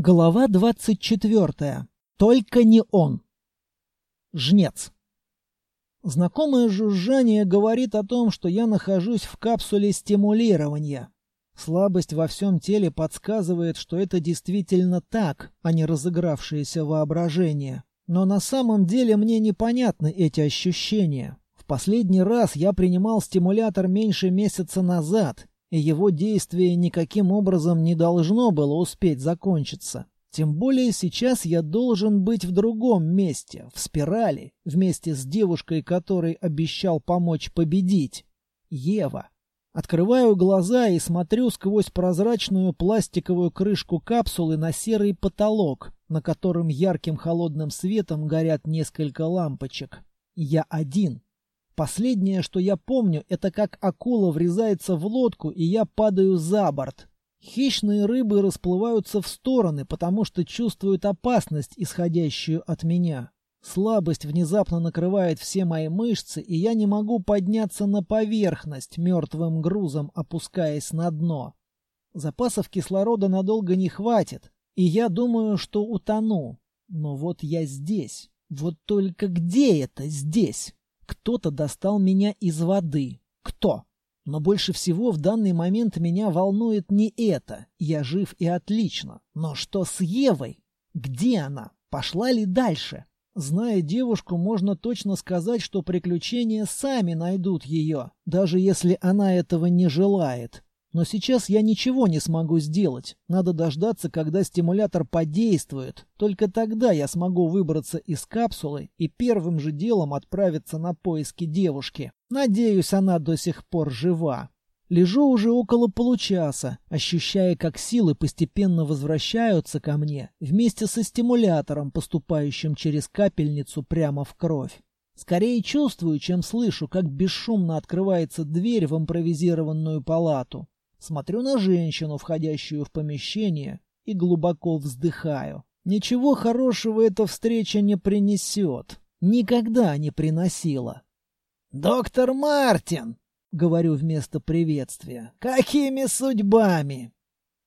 Глава двадцать четвертая. Только не он. Жнец. Знакомое жужжание говорит о том, что я нахожусь в капсуле стимулирования. Слабость во всем теле подсказывает, что это действительно так, а не разыгравшееся воображение. Но на самом деле мне непонятны эти ощущения. В последний раз я принимал стимулятор меньше месяца назад, и его действие никаким образом не должно было успеть закончиться. Тем более сейчас я должен быть в другом месте, в спирали, вместе с девушкой, которой обещал помочь победить. Ева. Открываю глаза и смотрю сквозь прозрачную пластиковую крышку капсулы на серый потолок, на котором ярким холодным светом горят несколько лампочек. Я один. Последнее, что я помню, это как акула врезается в лодку, и я падаю за борт. Хищные рыбы расплываются в стороны, потому что чувствуют опасность, исходящую от меня. Слабость внезапно накрывает все мои мышцы, и я не могу подняться на поверхность, мертвым грузом опускаясь на дно. Запасов кислорода надолго не хватит, и я думаю, что утону. Но вот я здесь. Вот только где это здесь? Кто-то достал меня из воды. Кто? Но больше всего в данный момент меня волнует не это. Я жив и отлично. Но что с Евой? Где она? Пошла ли дальше? Зная девушку, можно точно сказать, что приключения сами найдут ее, даже если она этого не желает. Но сейчас я ничего не смогу сделать. Надо дождаться, когда стимулятор подействует. Только тогда я смогу выбраться из капсулы и первым же делом отправиться на поиски девушки. Надеюсь, она до сих пор жива. Лежу уже около получаса, ощущая, как силы постепенно возвращаются ко мне вместе со стимулятором, поступающим через капельницу прямо в кровь. Скорее чувствую, чем слышу, как бесшумно открывается дверь в импровизированную палату. Смотрю на женщину, входящую в помещение, и глубоко вздыхаю. Ничего хорошего эта встреча не принесет. Никогда не приносила. «Доктор Мартин!» — говорю вместо приветствия. «Какими судьбами?»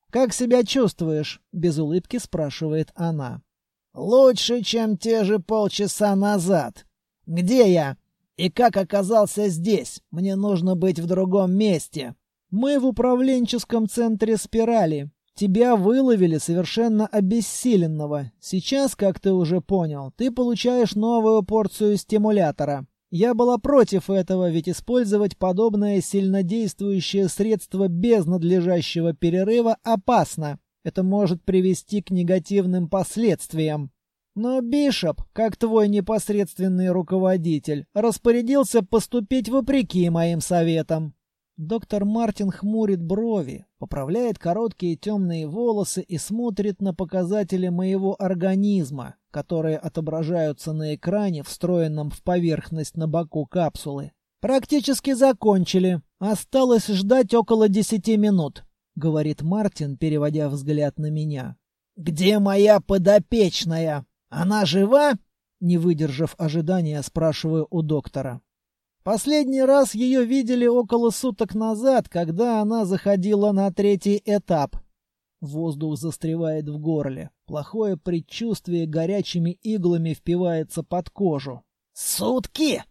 «Как себя чувствуешь?» — без улыбки спрашивает она. «Лучше, чем те же полчаса назад. Где я? И как оказался здесь? Мне нужно быть в другом месте». Мы в управленческом центре спирали. Тебя выловили совершенно обессиленного. Сейчас, как ты уже понял, ты получаешь новую порцию стимулятора. Я была против этого, ведь использовать подобное сильнодействующее средство без надлежащего перерыва опасно. Это может привести к негативным последствиям. Но Бишоп, как твой непосредственный руководитель, распорядился поступить вопреки моим советам. Доктор Мартин хмурит брови, поправляет короткие темные волосы и смотрит на показатели моего организма, которые отображаются на экране, встроенном в поверхность на боку капсулы. «Практически закончили. Осталось ждать около десяти минут», — говорит Мартин, переводя взгляд на меня. «Где моя подопечная? Она жива?» Не выдержав ожидания, спрашиваю у доктора. Последний раз ее видели около суток назад, когда она заходила на третий этап. Воздух застревает в горле. Плохое предчувствие горячими иглами впивается под кожу. «Сутки!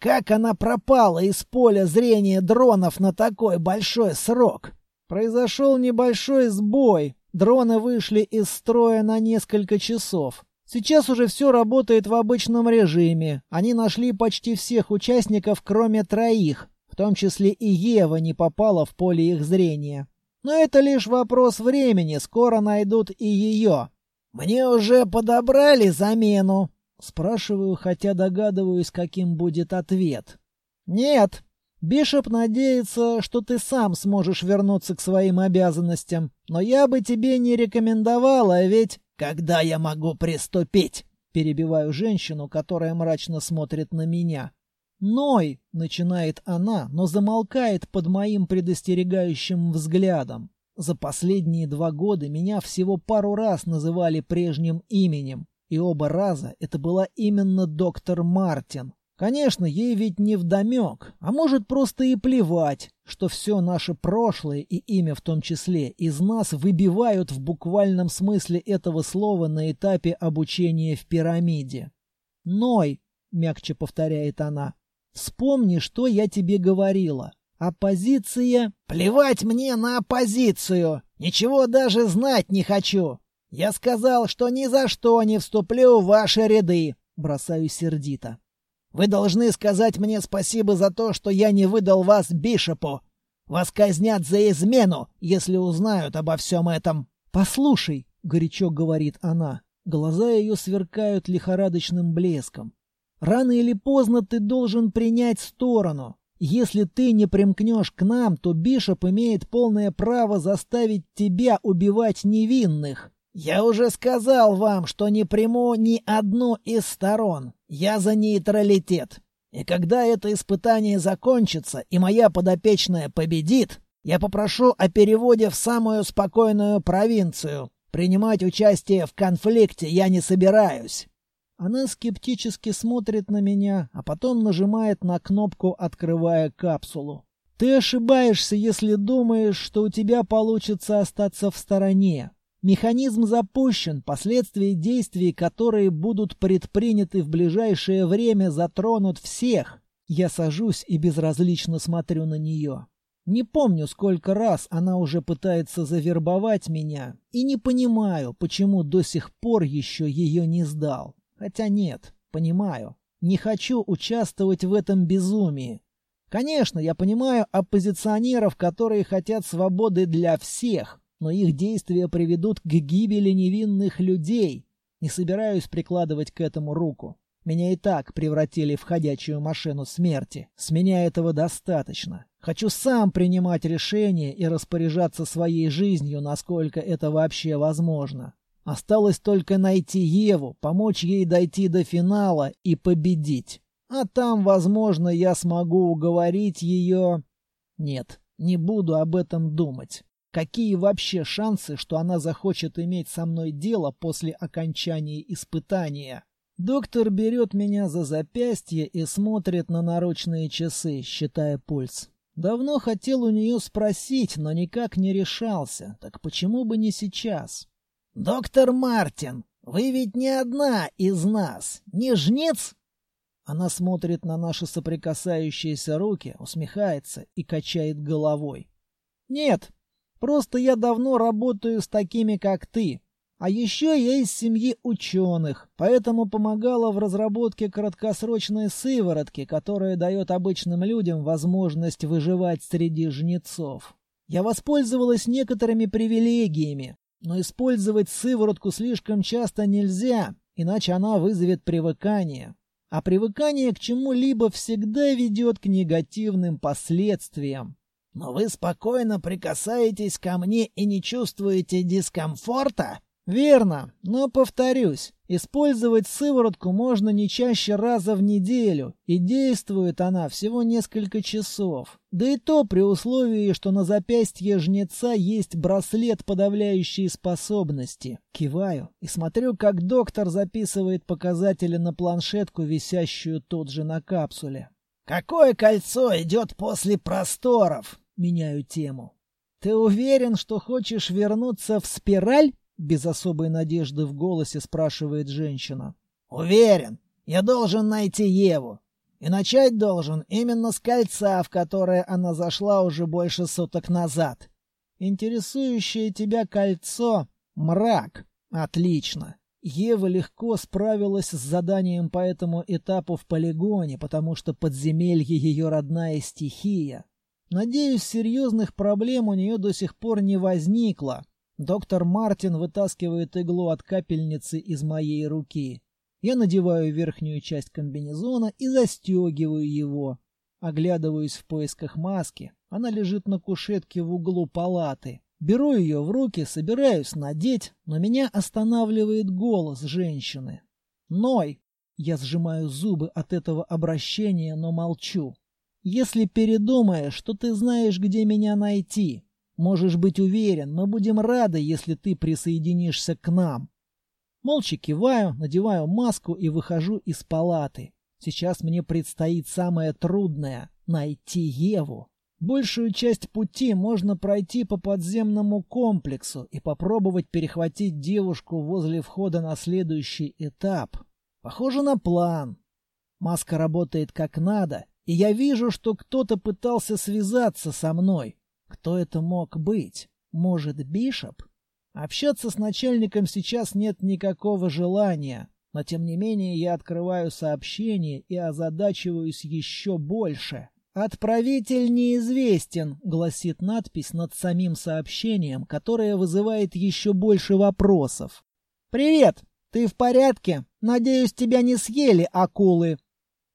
Как она пропала из поля зрения дронов на такой большой срок?» Произошел небольшой сбой. Дроны вышли из строя на несколько часов. Сейчас уже все работает в обычном режиме. Они нашли почти всех участников, кроме троих. В том числе и Ева не попала в поле их зрения. Но это лишь вопрос времени, скоро найдут и ее. «Мне уже подобрали замену?» Спрашиваю, хотя догадываюсь, каким будет ответ. «Нет. Бишоп надеется, что ты сам сможешь вернуться к своим обязанностям. Но я бы тебе не рекомендовала, ведь...» «Когда я могу приступить?» Перебиваю женщину, которая мрачно смотрит на меня. «Ной!» — начинает она, но замолкает под моим предостерегающим взглядом. За последние два года меня всего пару раз называли прежним именем, и оба раза это была именно доктор Мартин. Конечно, ей ведь не вдомек, а может просто и плевать. Что все наше прошлое и имя в том числе из нас выбивают в буквальном смысле этого слова на этапе обучения в пирамиде. «Ной», — мягче повторяет она, — «вспомни, что я тебе говорила. Оппозиция...» «Плевать мне на оппозицию! Ничего даже знать не хочу! Я сказал, что ни за что не вступлю в ваши ряды!» Бросаю сердито. Вы должны сказать мне спасибо за то, что я не выдал вас Бишопу. Вас казнят за измену, если узнают обо всем этом. Послушай, горячо говорит она. Глаза ее сверкают лихорадочным блеском. Рано или поздно ты должен принять сторону. Если ты не примкнешь к нам, то Бишоп имеет полное право заставить тебя убивать невинных. Я уже сказал вам, что не приму ни одну из сторон. Я за нейтралитет. И когда это испытание закончится и моя подопечная победит, я попрошу о переводе в самую спокойную провинцию. Принимать участие в конфликте я не собираюсь. Она скептически смотрит на меня, а потом нажимает на кнопку, открывая капсулу. Ты ошибаешься, если думаешь, что у тебя получится остаться в стороне. Механизм запущен, последствия действий, которые будут предприняты в ближайшее время, затронут всех. Я сажусь и безразлично смотрю на нее. Не помню, сколько раз она уже пытается завербовать меня, и не понимаю, почему до сих пор еще ее не сдал. Хотя нет, понимаю. Не хочу участвовать в этом безумии. Конечно, я понимаю оппозиционеров, которые хотят свободы для всех, но их действия приведут к гибели невинных людей. Не собираюсь прикладывать к этому руку. Меня и так превратили в ходячую машину смерти. С меня этого достаточно. Хочу сам принимать решения и распоряжаться своей жизнью, насколько это вообще возможно. Осталось только найти Еву, помочь ей дойти до финала и победить. А там, возможно, я смогу уговорить ее... Нет, не буду об этом думать. Какие вообще шансы, что она захочет иметь со мной дело после окончания испытания? Доктор берет меня за запястье и смотрит на наручные часы, считая пульс. Давно хотел у нее спросить, но никак не решался. Так почему бы не сейчас? «Доктор Мартин, вы ведь не одна из нас, не жнец?» Она смотрит на наши соприкасающиеся руки, усмехается и качает головой. «Нет, Просто я давно работаю с такими, как ты. А еще я из семьи ученых, поэтому помогала в разработке краткосрочной сыворотки, которая дает обычным людям возможность выживать среди жнецов. Я воспользовалась некоторыми привилегиями, но использовать сыворотку слишком часто нельзя, иначе она вызовет привыкание. А привыкание к чему-либо всегда ведет к негативным последствиям. Но вы спокойно прикасаетесь ко мне и не чувствуете дискомфорта? Верно, но повторюсь, использовать сыворотку можно не чаще раза в неделю, и действует она всего несколько часов. Да и то при условии, что на запястье жнеца есть браслет подавляющей способности. Киваю и смотрю, как доктор записывает показатели на планшетку, висящую тут же на капсуле. «Какое кольцо идет после просторов?» Меняю тему. «Ты уверен, что хочешь вернуться в спираль?» Без особой надежды в голосе спрашивает женщина. «Уверен. Я должен найти Еву. И начать должен именно с кольца, в которое она зашла уже больше суток назад. Интересующее тебя кольцо — мрак. Отлично. Ева легко справилась с заданием по этому этапу в полигоне, потому что подземелье ее родная стихия. Надеюсь, серьезных проблем у нее до сих пор не возникло. Доктор Мартин вытаскивает иглу от капельницы из моей руки. Я надеваю верхнюю часть комбинезона и застегиваю его. Оглядываюсь в поисках маски. Она лежит на кушетке в углу палаты. Беру ее в руки, собираюсь надеть, но меня останавливает голос женщины. «Ной!» Я сжимаю зубы от этого обращения, но молчу. Если передумаешь, что ты знаешь, где меня найти. Можешь быть уверен, мы будем рады, если ты присоединишься к нам. Молча киваю, надеваю маску и выхожу из палаты. Сейчас мне предстоит самое трудное — найти Еву. Большую часть пути можно пройти по подземному комплексу и попробовать перехватить девушку возле входа на следующий этап. Похоже на план. Маска работает как надо, и я вижу, что кто-то пытался связаться со мной. Кто это мог быть? Может, Бишоп? Общаться с начальником сейчас нет никакого желания, но тем не менее я открываю сообщение и озадачиваюсь еще больше. «Отправитель неизвестен», — гласит надпись над самим сообщением, которое вызывает еще больше вопросов. «Привет! Ты в порядке? Надеюсь, тебя не съели акулы?»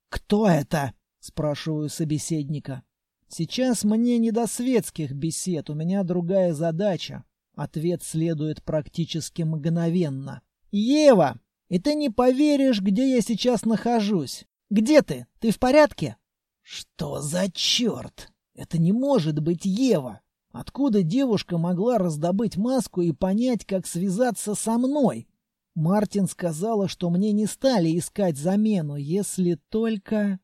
«Кто это?» — спрашиваю собеседника. «Сейчас мне не до светских бесед, у меня другая задача». Ответ следует практически мгновенно. «Ева! И ты не поверишь, где я сейчас нахожусь. Где ты? Ты в порядке?» Что за черт? Это не может быть Ева. Откуда девушка могла раздобыть маску и понять, как связаться со мной? Мартин сказала, что мне не стали искать замену, если только...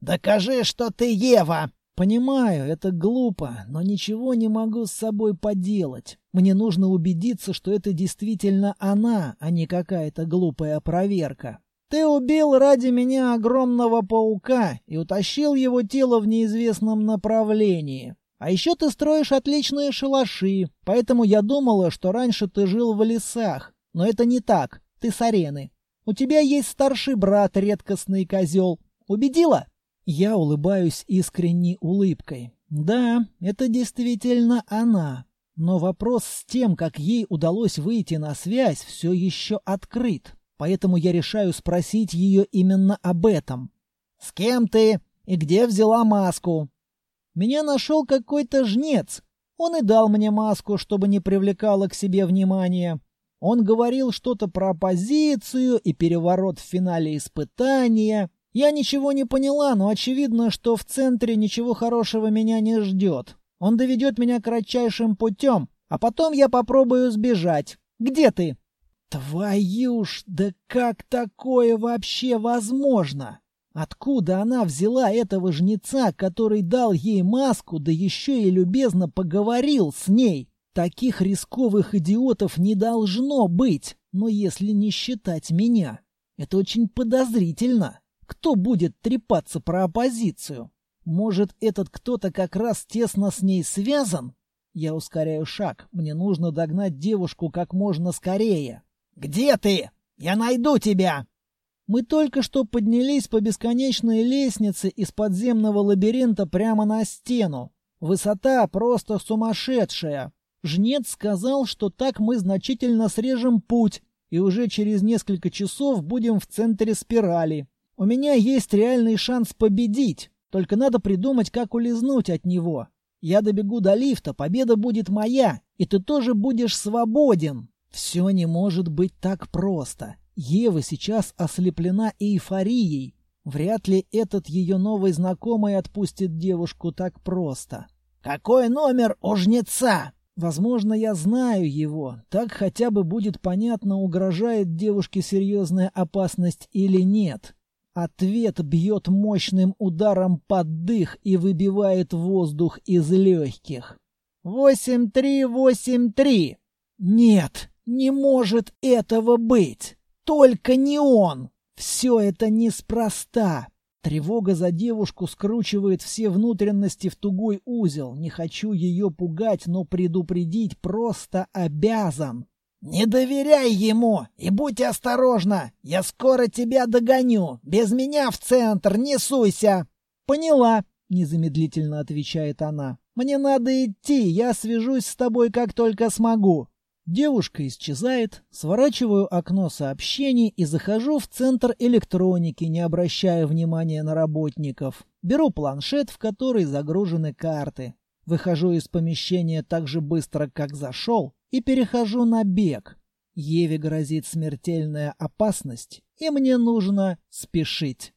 «Докажи, что ты Ева!» «Понимаю, это глупо, но ничего не могу с собой поделать. Мне нужно убедиться, что это действительно она, а не какая-то глупая проверка». Ты убил ради меня огромного паука и утащил его тело в неизвестном направлении. А еще ты строишь отличные шалаши, поэтому я думала, что раньше ты жил в лесах. Но это не так, ты с арены. У тебя есть старший брат, редкостный козел. Убедила? Я улыбаюсь искренней улыбкой. Да, это действительно она. Но вопрос с тем, как ей удалось выйти на связь, все еще открыт поэтому я решаю спросить ее именно об этом. «С кем ты? И где взяла маску?» «Меня нашел какой-то жнец. Он и дал мне маску, чтобы не привлекало к себе внимания. Он говорил что-то про оппозицию и переворот в финале испытания. Я ничего не поняла, но очевидно, что в центре ничего хорошего меня не ждет. Он доведет меня кратчайшим путем, а потом я попробую сбежать. Где ты?» Твою ж, да как такое вообще возможно? Откуда она взяла этого жнеца, который дал ей маску, да еще и любезно поговорил с ней? Таких рисковых идиотов не должно быть, но если не считать меня. Это очень подозрительно. Кто будет трепаться про оппозицию? Может, этот кто-то как раз тесно с ней связан? Я ускоряю шаг. Мне нужно догнать девушку как можно скорее. «Где ты? Я найду тебя!» Мы только что поднялись по бесконечной лестнице из подземного лабиринта прямо на стену. Высота просто сумасшедшая. Жнец сказал, что так мы значительно срежем путь, и уже через несколько часов будем в центре спирали. У меня есть реальный шанс победить, только надо придумать, как улизнуть от него. Я добегу до лифта, победа будет моя, и ты тоже будешь свободен. Все не может быть так просто. Ева сейчас ослеплена эйфорией. Вряд ли этот ее новый знакомый отпустит девушку так просто. «Какой номер у жнеца?» Возможно, я знаю его. Так хотя бы будет понятно, угрожает девушке серьезная опасность или нет. Ответ бьет мощным ударом под дых и выбивает воздух из легких. «Восемь три восемь три!» «Нет!» Не может этого быть! Только не он! Все это неспроста. Тревога за девушку скручивает все внутренности в тугой узел. Не хочу ее пугать, но предупредить просто обязан. «Не доверяй ему и будь осторожна! Я скоро тебя догоню! Без меня в центр не суйся!» «Поняла», — незамедлительно отвечает она. «Мне надо идти, я свяжусь с тобой как только смогу». Девушка исчезает, сворачиваю окно сообщений и захожу в центр электроники, не обращая внимания на работников. Беру планшет, в который загружены карты. Выхожу из помещения так же быстро, как зашел, и перехожу на бег. Еве грозит смертельная опасность, и мне нужно спешить.